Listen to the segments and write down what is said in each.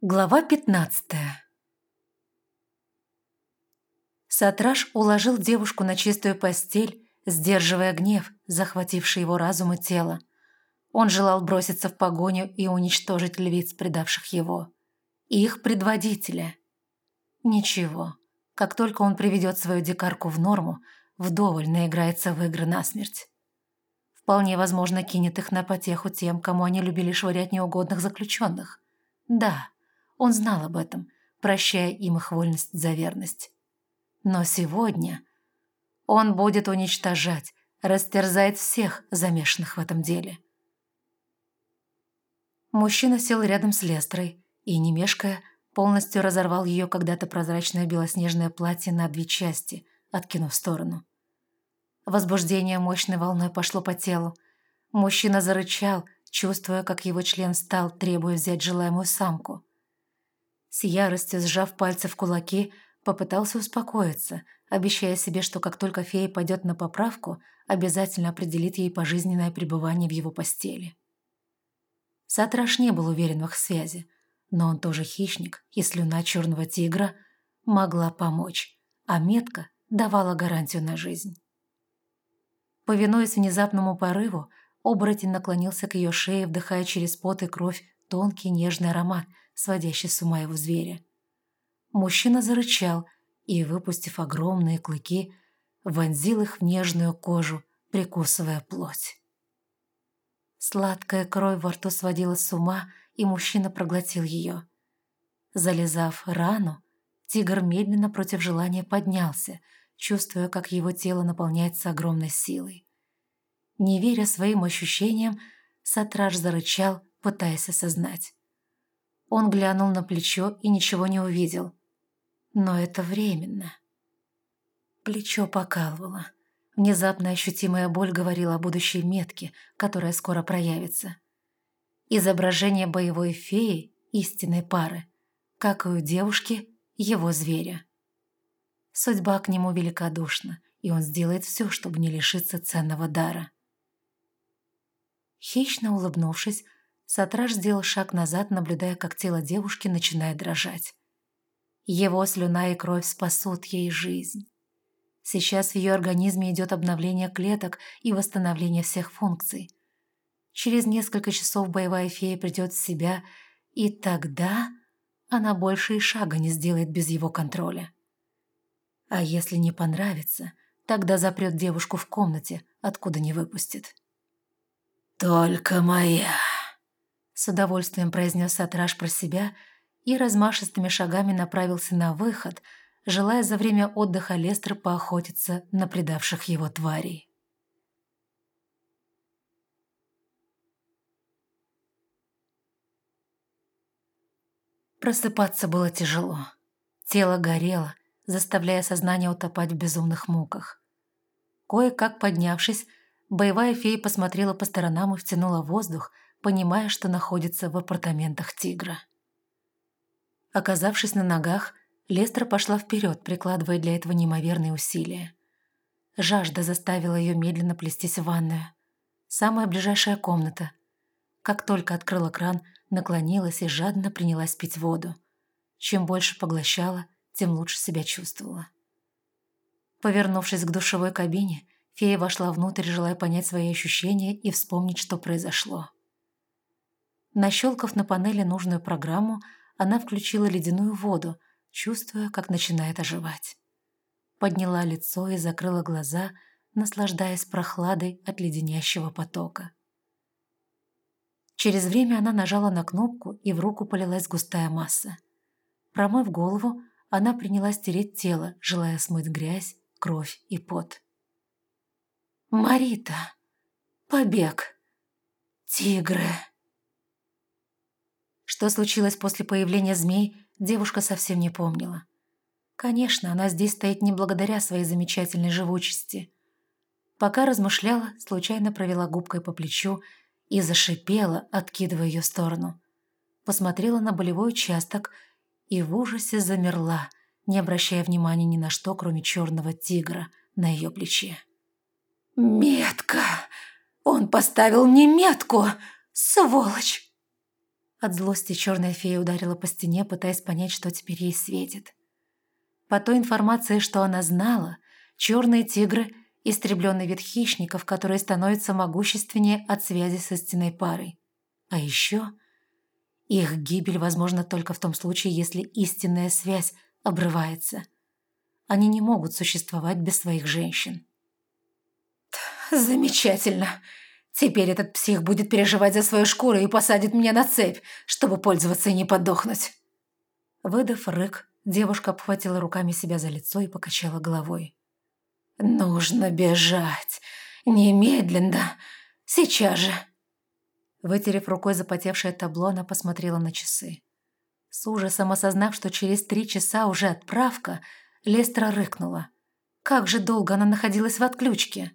Глава 15 Сатраш уложил девушку на чистую постель, сдерживая гнев, захвативший его разум и тело. Он желал броситься в погоню и уничтожить львиц, предавших его. Их предводителя. Ничего. Как только он приведет свою дикарку в норму, вдоволь наиграется в игры насмерть. Вполне возможно, кинет их на потеху тем, кому они любили швырять неугодных заключенных. Да, он знал об этом, прощая им их вольность за верность. Но сегодня он будет уничтожать, растерзает всех замешанных в этом деле. Мужчина сел рядом с Лестрой и, не мешкая, полностью разорвал ее когда-то прозрачное белоснежное платье на две части, откинув в сторону. Возбуждение мощной волной пошло по телу. Мужчина зарычал, чувствуя, как его член стал, требуя взять желаемую самку. С яростью сжав пальцы в кулаки, попытался успокоиться, обещая себе, что как только фея пойдет на поправку, обязательно определит ей пожизненное пребывание в его постели. Сатраш не был уверен в их связи, но он тоже хищник, и слюна черного тигра могла помочь, а метка давала гарантию на жизнь. Повинуясь внезапному порыву, оборотень наклонился к ее шее, вдыхая через пот и кровь тонкий нежный аромат, сводящий с ума его зверя. Мужчина зарычал и, выпустив огромные клыки, вонзил их в нежную кожу, прикусывая плоть. Сладкая кровь во рту сводила с ума, и мужчина проглотил ее. Залезав рану, тигр медленно против желания поднялся, чувствуя, как его тело наполняется огромной силой. Не веря своим ощущениям, Сатраж зарычал, пытаясь осознать. Он глянул на плечо и ничего не увидел. Но это временно. Плечо покалывало. Внезапно ощутимая боль говорила о будущей метке, которая скоро проявится. Изображение боевой феи истинной пары, как и у девушки, его зверя. Судьба к нему великодушна, и он сделает все, чтобы не лишиться ценного дара. Хищно улыбнувшись, Сатраж сделал шаг назад, наблюдая, как тело девушки начинает дрожать. Его слюна и кровь спасут ей жизнь. Сейчас в ее организме идет обновление клеток и восстановление всех функций. Через несколько часов боевая фея придет в себя, и тогда она больше и шага не сделает без его контроля. А если не понравится, тогда запрет девушку в комнате, откуда не выпустит. «Только моя!» С удовольствием произнес Сатраш про себя и размашистыми шагами направился на выход, желая за время отдыха Лестер поохотиться на предавших его тварей. Просыпаться было тяжело. Тело горело, заставляя сознание утопать в безумных муках. Кое-как поднявшись, боевая фея посмотрела по сторонам и втянула воздух, понимая, что находится в апартаментах тигра. Оказавшись на ногах, Лестер пошла вперед, прикладывая для этого неимоверные усилия. Жажда заставила ее медленно плестись в ванную. Самая ближайшая комната. Как только открыла кран, наклонилась и жадно принялась пить воду. Чем больше поглощала, тем лучше себя чувствовала. Повернувшись к душевой кабине, фея вошла внутрь, желая понять свои ощущения и вспомнить, что произошло. Нащелкав на панели нужную программу, она включила ледяную воду, чувствуя, как начинает оживать. Подняла лицо и закрыла глаза, наслаждаясь прохладой от леденящего потока. Через время она нажала на кнопку, и в руку полилась густая масса. Промыв голову, она принялась тереть тело, желая смыть грязь, кровь и пот. «Марита! Побег! Тигры!» Что случилось после появления змей, девушка совсем не помнила. Конечно, она здесь стоит не благодаря своей замечательной живучести. Пока размышляла, случайно провела губкой по плечу и зашипела, откидывая ее в сторону. Посмотрела на болевой участок и в ужасе замерла, не обращая внимания ни на что, кроме черного тигра на ее плече. «Метка! Он поставил мне метку! Сволочь!» От злости черная фея ударила по стене, пытаясь понять, что теперь ей светит. По той информации, что она знала, черные тигры – истребленный вид хищников, которые становятся могущественнее от связи с истинной парой. А еще их гибель возможна только в том случае, если истинная связь обрывается. Они не могут существовать без своих женщин. «Замечательно!» Теперь этот псих будет переживать за свою шкуру и посадит меня на цепь, чтобы пользоваться и не подохнуть. Выдав рык, девушка обхватила руками себя за лицо и покачала головой. «Нужно бежать. Немедленно. Сейчас же». Вытерев рукой запотевшее табло, она посмотрела на часы. С ужасом осознав, что через три часа уже отправка, Лестра рыкнула. Как же долго она находилась в отключке?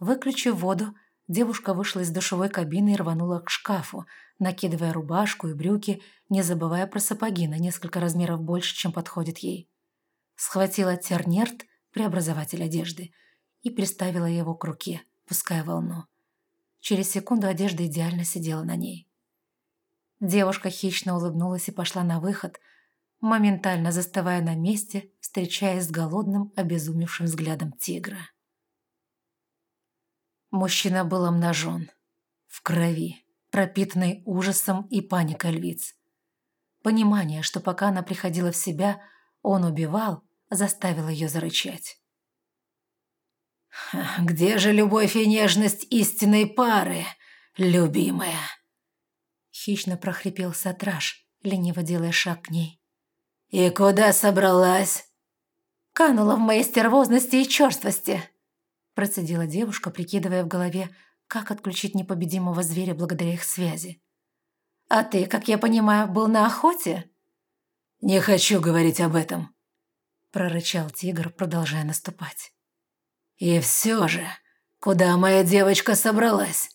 Выключив воду, Девушка вышла из душевой кабины и рванула к шкафу, накидывая рубашку и брюки, не забывая про сапоги на несколько размеров больше, чем подходит ей. Схватила тернерт, преобразователь одежды, и приставила его к руке, пуская волну. Через секунду одежда идеально сидела на ней. Девушка хищно улыбнулась и пошла на выход, моментально застывая на месте, встречаясь с голодным, обезумевшим взглядом тигра. Мужчина был обнажен, в крови, пропитанный ужасом и паникой львиц. Понимание, что пока она приходила в себя, он убивал, заставило ее зарычать. «Где же любовь и нежность истинной пары, любимая?» Хищно прохрипел Сатраж, лениво делая шаг к ней. «И куда собралась?» «Канула в моей стервозности и черствости», Процедила девушка, прикидывая в голове, как отключить непобедимого зверя благодаря их связи. «А ты, как я понимаю, был на охоте?» «Не хочу говорить об этом», – прорычал тигр, продолжая наступать. «И все же, куда моя девочка собралась?»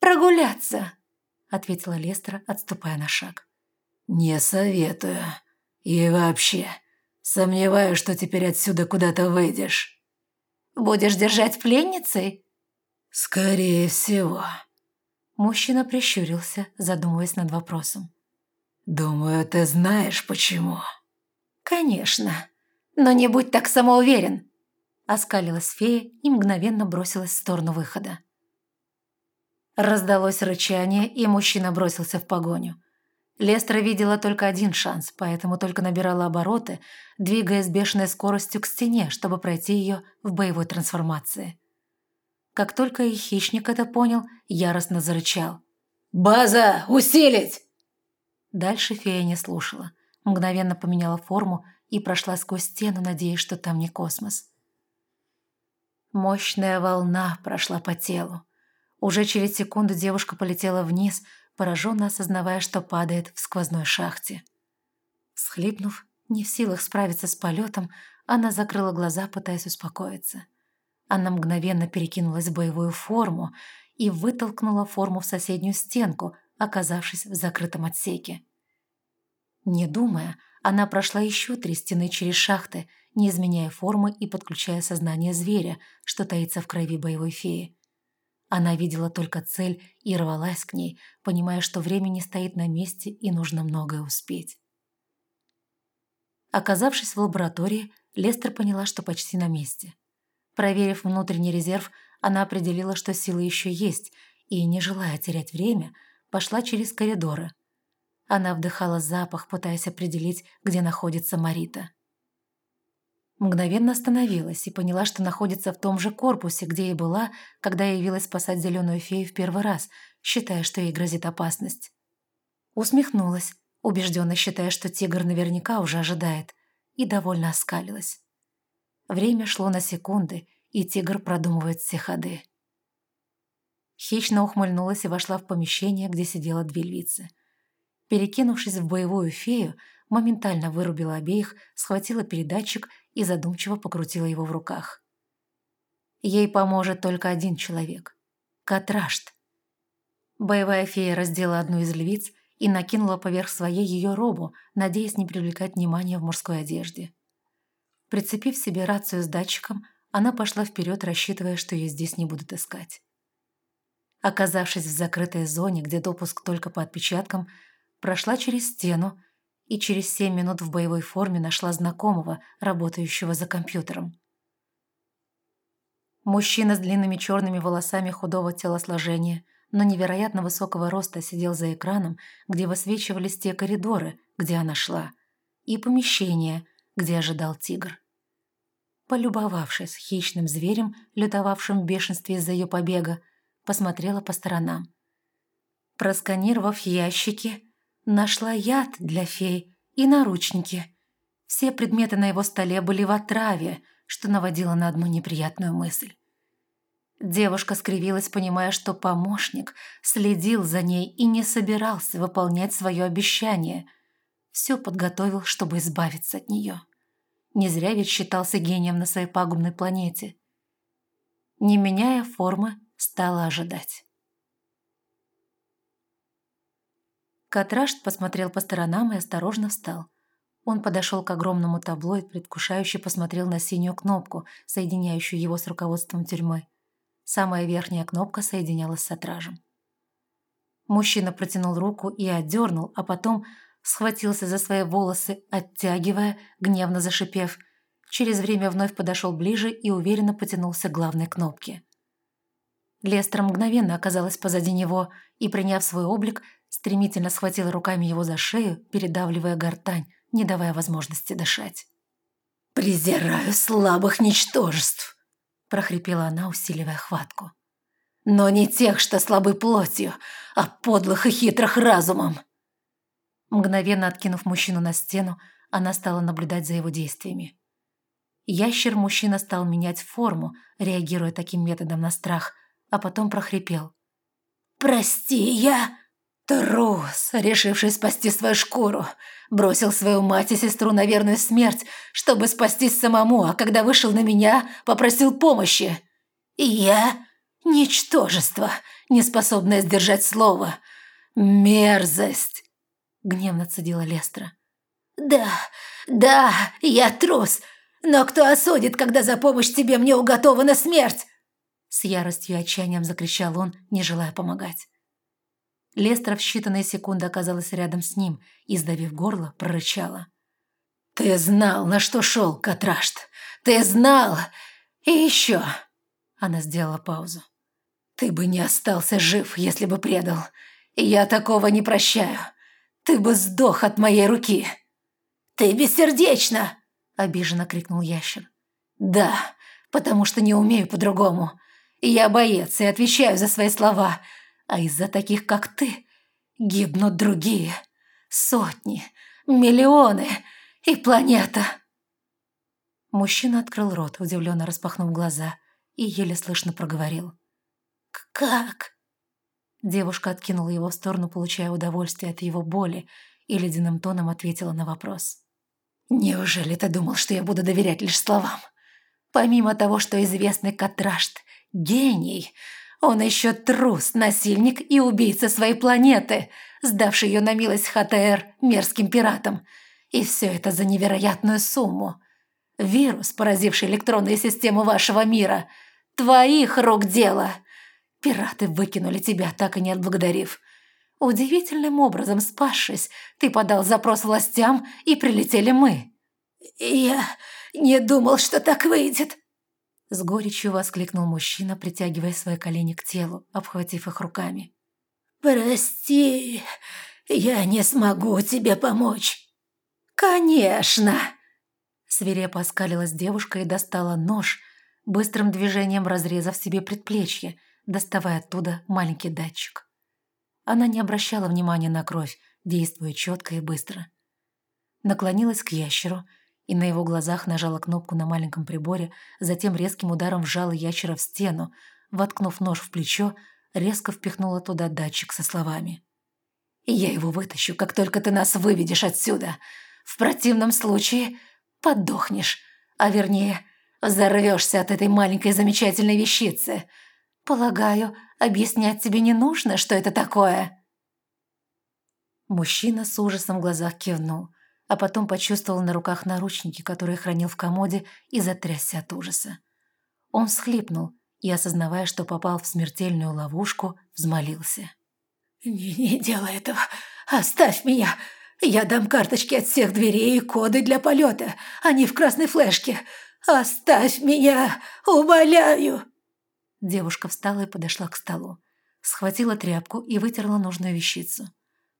«Прогуляться», – ответила Лестра, отступая на шаг. «Не советую. И вообще, сомневаюсь, что теперь отсюда куда-то выйдешь». Будешь держать пленницей?» «Скорее всего». Мужчина прищурился, задумываясь над вопросом. «Думаю, ты знаешь, почему». «Конечно. Но не будь так самоуверен». Оскалилась фея и мгновенно бросилась в сторону выхода. Раздалось рычание, и мужчина бросился в погоню. Лестра видела только один шанс, поэтому только набирала обороты, двигаясь бешеной скоростью к стене, чтобы пройти ее в боевой трансформации. Как только и хищник это понял, яростно зарычал. «База! Усилить!» Дальше фея не слушала. Мгновенно поменяла форму и прошла сквозь стену, надеясь, что там не космос. Мощная волна прошла по телу. Уже через секунду девушка полетела вниз, пораженно осознавая, что падает в сквозной шахте. Схлипнув, не в силах справиться с полетом, она закрыла глаза, пытаясь успокоиться. Она мгновенно перекинулась в боевую форму и вытолкнула форму в соседнюю стенку, оказавшись в закрытом отсеке. Не думая, она прошла еще три стены через шахты, не изменяя формы и подключая сознание зверя, что таится в крови боевой феи. Она видела только цель и рвалась к ней, понимая, что время не стоит на месте и нужно многое успеть. Оказавшись в лаборатории, Лестер поняла, что почти на месте. Проверив внутренний резерв, она определила, что силы еще есть, и, не желая терять время, пошла через коридоры. Она вдыхала запах, пытаясь определить, где находится Марита. Мгновенно остановилась и поняла, что находится в том же корпусе, где и была, когда явилась спасать зеленую фею в первый раз, считая, что ей грозит опасность. Усмехнулась, убежденно считая, что тигр наверняка уже ожидает, и довольно оскалилась. Время шло на секунды, и тигр продумывает все ходы. Хищно ухмыльнулась и вошла в помещение, где сидела две львицы. Перекинувшись в боевую фею, моментально вырубила обеих, схватила передатчик и задумчиво покрутила его в руках. Ей поможет только один человек – Катрашт. Боевая фея раздела одну из львиц и накинула поверх своей ее робу, надеясь не привлекать внимания в мужской одежде. Прицепив себе рацию с датчиком, она пошла вперед, рассчитывая, что ее здесь не будут искать. Оказавшись в закрытой зоне, где допуск только по отпечаткам, прошла через стену и через семь минут в боевой форме нашла знакомого, работающего за компьютером. Мужчина с длинными черными волосами худого телосложения, но невероятно высокого роста сидел за экраном, где высвечивались те коридоры, где она шла, и помещение, где ожидал тигр. Полюбовавшись хищным зверем, лютовавшим в бешенстве из-за ее побега, посмотрела по сторонам. Просканировав ящики, нашла яд для фей и наручники. Все предметы на его столе были в отраве, что наводило на одну неприятную мысль. Девушка скривилась, понимая, что помощник следил за ней и не собирался выполнять свое обещание. Все подготовил, чтобы избавиться от нее. Не зря ведь считался гением на своей пагубной планете. Не меняя формы, стала ожидать. Катрашт посмотрел по сторонам и осторожно встал. Он подошел к огромному табло и предвкушающе посмотрел на синюю кнопку, соединяющую его с руководством тюрьмы. Самая верхняя кнопка соединялась с отражем. Мужчина протянул руку и отдернул, а потом схватился за свои волосы, оттягивая, гневно зашипев. Через время вновь подошел ближе и уверенно потянулся к главной кнопке. Лестер мгновенно оказалась позади него и, приняв свой облик, стремительно схватила руками его за шею, передавливая гортань, не давая возможности дышать. «Презираю слабых ничтожеств!» – прохрипела она, усиливая хватку. «Но не тех, что слабы плотью, а подлых и хитрых разумом!» Мгновенно откинув мужчину на стену, она стала наблюдать за его действиями. Ящер-мужчина стал менять форму, реагируя таким методом на страх, а потом прохрипел. «Прости, я...» Трус, решивший спасти свою шкуру, бросил свою мать и сестру на верную смерть, чтобы спастись самому, а когда вышел на меня, попросил помощи. И я – ничтожество, неспособное сдержать слово. Мерзость!» – гневно цедила Лестра. «Да, да, я трус, но кто осудит, когда за помощь тебе мне уготована смерть?» С яростью и отчаянием закричал он, не желая помогать. Лестра в считанные секунды оказалась рядом с ним и, сдавив горло, прорычала. «Ты знал, на что шел, Катрашт! Ты знал! И еще...» Она сделала паузу. «Ты бы не остался жив, если бы предал. И я такого не прощаю. Ты бы сдох от моей руки!» «Ты бессердечна!» – обиженно крикнул ящер. «Да, потому что не умею по-другому. Я боец и отвечаю за свои слова, а из-за таких, как ты, гибнут другие. Сотни, миллионы и планета. Мужчина открыл рот, удивленно распахнув глаза, и еле слышно проговорил. «Как?» Девушка откинула его в сторону, получая удовольствие от его боли, и ледяным тоном ответила на вопрос. «Неужели ты думал, что я буду доверять лишь словам? Помимо того, что известный Катрашт – гений, он еще трус, насильник и убийца своей планеты, сдавший ее на милость ХТР мерзким пиратам. И все это за невероятную сумму. Вирус, поразивший электронные системы вашего мира. Твоих рук дело. Пираты выкинули тебя, так и не отблагодарив. Удивительным образом спасшись, ты подал запрос властям, и прилетели мы. «Я не думал, что так выйдет», с горечью воскликнул мужчина, притягивая свои колени к телу, обхватив их руками. «Прости, я не смогу тебе помочь». «Конечно!» Свирепо оскалилась девушка и достала нож, быстрым движением разрезав себе предплечье, доставая оттуда маленький датчик. Она не обращала внимания на кровь, действуя четко и быстро. Наклонилась к ящеру и на его глазах нажала кнопку на маленьком приборе, затем резким ударом вжала ящера в стену, воткнув нож в плечо, резко впихнула туда датчик со словами. «Я его вытащу, как только ты нас выведешь отсюда. В противном случае подохнешь, а вернее, взорвешься от этой маленькой замечательной вещицы. Полагаю, объяснять тебе не нужно, что это такое?» Мужчина с ужасом в глазах кивнул – а потом почувствовал на руках наручники, которые хранил в комоде, и затрясся от ужаса. Он всхлипнул и, осознавая, что попал в смертельную ловушку, взмолился. «Не, не делай этого! Оставь меня! Я дам карточки от всех дверей и коды для полета, они в красной флешке! Оставь меня! Умоляю!» Девушка встала и подошла к столу. Схватила тряпку и вытерла нужную вещицу.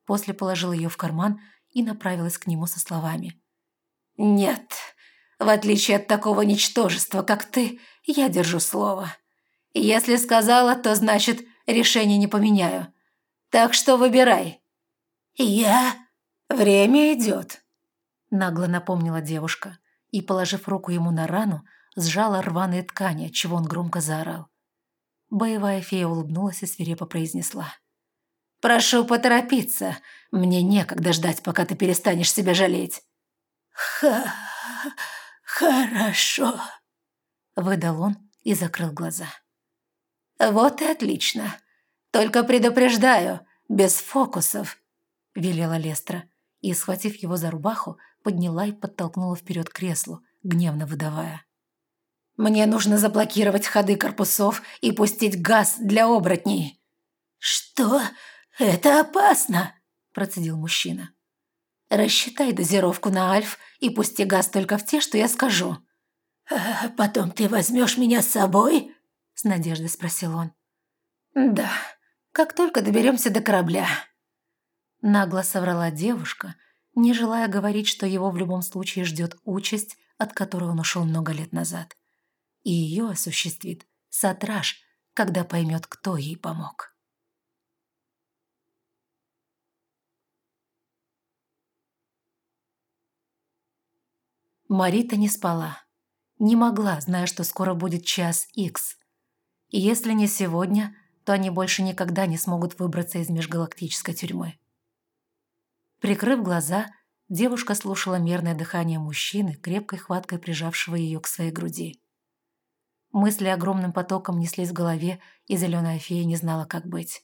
После положила ее в карман и направилась к нему со словами. «Нет, в отличие от такого ничтожества, как ты, я держу слово. Если сказала, то значит, решение не поменяю. Так что выбирай». «Я? Время идет», – нагло напомнила девушка и, положив руку ему на рану, сжала рваные ткани, чего он громко заорал. Боевая фея улыбнулась и свирепо произнесла. «Прошу поторопиться. Мне некогда ждать, пока ты перестанешь себя жалеть». «Ха... хорошо», — выдал он и закрыл глаза. «Вот и отлично. Только предупреждаю, без фокусов», — велела Лестра, и, схватив его за рубаху, подняла и подтолкнула вперед к креслу, гневно выдавая. «Мне нужно заблокировать ходы корпусов и пустить газ для оборотней». «Что? Это опасно!» – процедил мужчина. «Рассчитай дозировку на Альф и пусти газ только в те, что я скажу». «А потом ты возьмешь меня с собой?» – с надеждой спросил он. «Да, как только доберемся до корабля». Нагло соврала девушка, не желая говорить, что его в любом случае ждет участь, от которой он ушел много лет назад. И ее осуществит Сатраж, когда поймет, кто ей помог. Марита не спала. Не могла, зная, что скоро будет час икс. И если не сегодня, то они больше никогда не смогут выбраться из межгалактической тюрьмы. Прикрыв глаза, девушка слушала мерное дыхание мужчины, крепкой хваткой прижавшего ее к своей груди. Мысли огромным потоком неслись в голове, и зеленая фея не знала, как быть.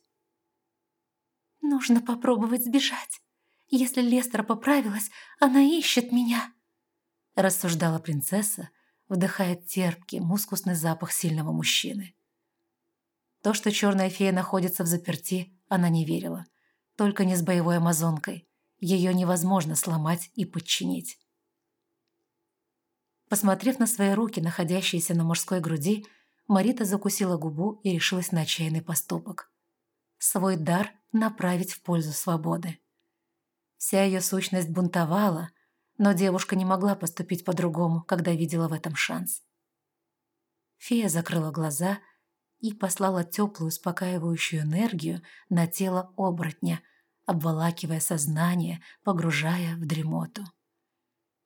«Нужно попробовать сбежать. Если Лестра поправилась, она ищет меня», рассуждала принцесса, вдыхая терпкий, мускусный запах сильного мужчины. То, что черная фея находится в заперти, она не верила. Только не с боевой амазонкой. Ее невозможно сломать и подчинить. Посмотрев на свои руки, находящиеся на мужской груди, Марита закусила губу и решилась на отчаянный поступок. Свой дар направить в пользу свободы. Вся ее сущность бунтовала, но девушка не могла поступить по-другому, когда видела в этом шанс. Фея закрыла глаза и послала теплую успокаивающую энергию на тело оборотня, обволакивая сознание, погружая в дремоту.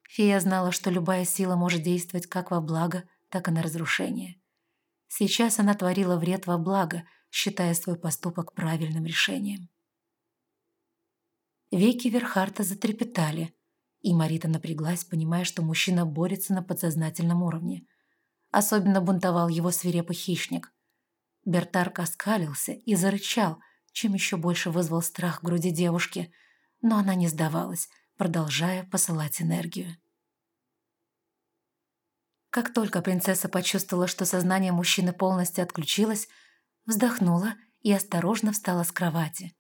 Фея знала, что любая сила может действовать как во благо, так и на разрушение. Сейчас она творила вред во благо, считая свой поступок правильным решением. Веки Верхарта затрепетали – и Марита напряглась, понимая, что мужчина борется на подсознательном уровне. Особенно бунтовал его свирепый хищник. Бертарк оскалился и зарычал, чем еще больше вызвал страх в груди девушки, но она не сдавалась, продолжая посылать энергию. Как только принцесса почувствовала, что сознание мужчины полностью отключилось, вздохнула и осторожно встала с кровати.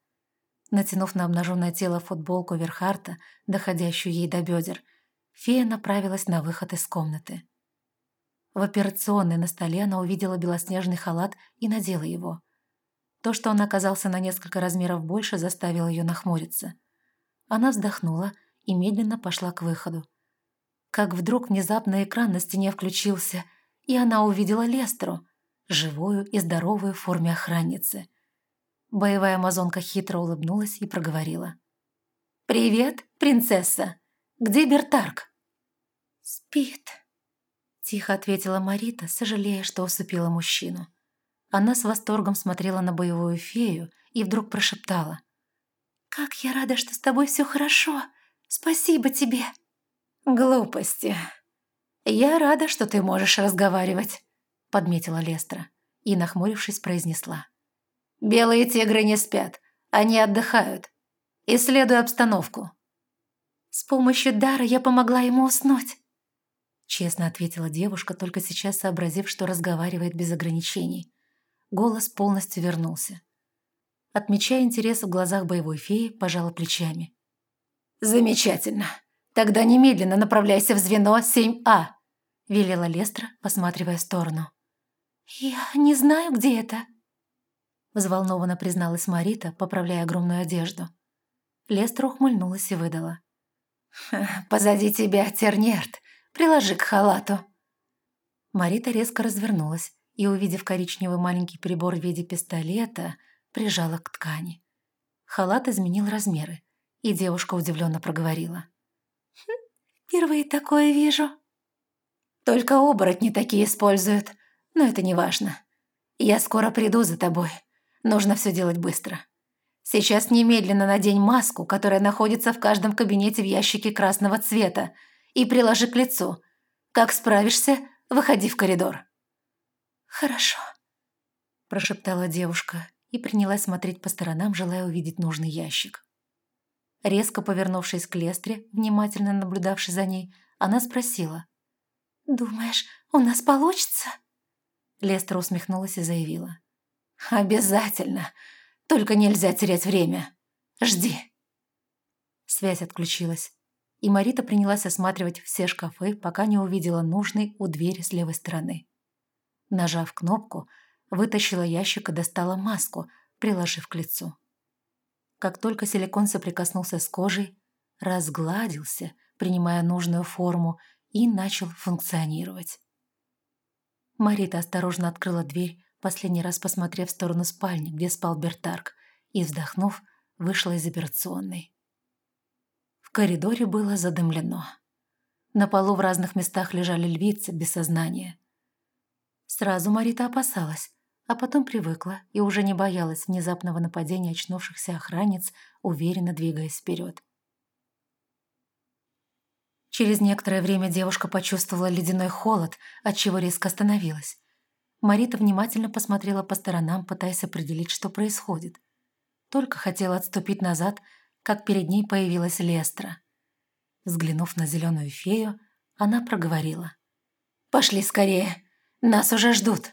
Натянув на обнаженное тело футболку Верхарта, доходящую ей до бедер, фея направилась на выход из комнаты. В операционной на столе она увидела белоснежный халат и надела его. То, что он оказался на несколько размеров больше, заставило ее нахмуриться. Она вздохнула и медленно пошла к выходу. Как вдруг внезапно экран на стене включился, и она увидела Лестру, живую и здоровую в форме охранницы. Боевая амазонка хитро улыбнулась и проговорила. «Привет, принцесса! Где Бертарк?» «Спит», — тихо ответила Марита, сожалея, что усыпила мужчину. Она с восторгом смотрела на боевую фею и вдруг прошептала. «Как я рада, что с тобой все хорошо! Спасибо тебе!» «Глупости! Я рада, что ты можешь разговаривать», — подметила Лестра и, нахмурившись, произнесла. Белые тигры не спят, они отдыхают. Исследуй обстановку». С помощью дара я помогла ему уснуть. честно ответила девушка, только сейчас сообразив, что разговаривает без ограничений. Голос полностью вернулся. Отмечая интерес в глазах боевой феи, пожала плечами. «Замечательно. Тогда немедленно направляйся в звено 7А», – велела Лестра, посматривая в сторону. «Я не знаю, где это», – взволнованно призналась Марита, поправляя огромную одежду. Лестра ухмыльнулась и выдала. «Позади тебя тернерт. Приложи к халату». Марита резко развернулась и, увидев коричневый маленький прибор в виде пистолета, прижала к ткани. Халат изменил размеры, и девушка удивленно проговорила. «Хм, «Впервые такое вижу». «Только оборотни такие используют, но это не важно. Я скоро приду за тобой. Нужно все делать быстро. Сейчас немедленно надень маску, которая находится в каждом кабинете в ящике красного цвета, и приложи к лицу. Как справишься, выходи в коридор». «Хорошо», – прошептала девушка и принялась смотреть по сторонам, желая увидеть нужный ящик. Резко повернувшись к Лестре, внимательно наблюдавшей за ней, она спросила. «Думаешь, у нас получится?» Лестра усмехнулась и заявила. «Обязательно. Только нельзя терять время. Жди». Связь отключилась, и Марита принялась осматривать все шкафы, пока не увидела нужный у двери с левой стороны. Нажав кнопку, вытащила ящик и достала маску, приложив к лицу. Как только силикон соприкоснулся с кожей, разгладился, принимая нужную форму, и начал функционировать. Марита осторожно открыла дверь, последний раз посмотрев в сторону спальни, где спал Бертарк, и, вздохнув, вышла из операционной. В коридоре было задымлено. На полу в разных местах лежали львицы без сознания. Сразу Марита опасалась, а потом привыкла и уже не боялась внезапного нападения очнувшихся охранниц, уверенно двигаясь вперед. Через некоторое время девушка почувствовала ледяной холод, отчего резко остановилась. Марита внимательно посмотрела по сторонам, пытаясь определить, что происходит. Только хотела отступить назад, как перед ней появилась Лестра. Взглянув на зеленую фею, она проговорила. «Пошли скорее, нас уже ждут!»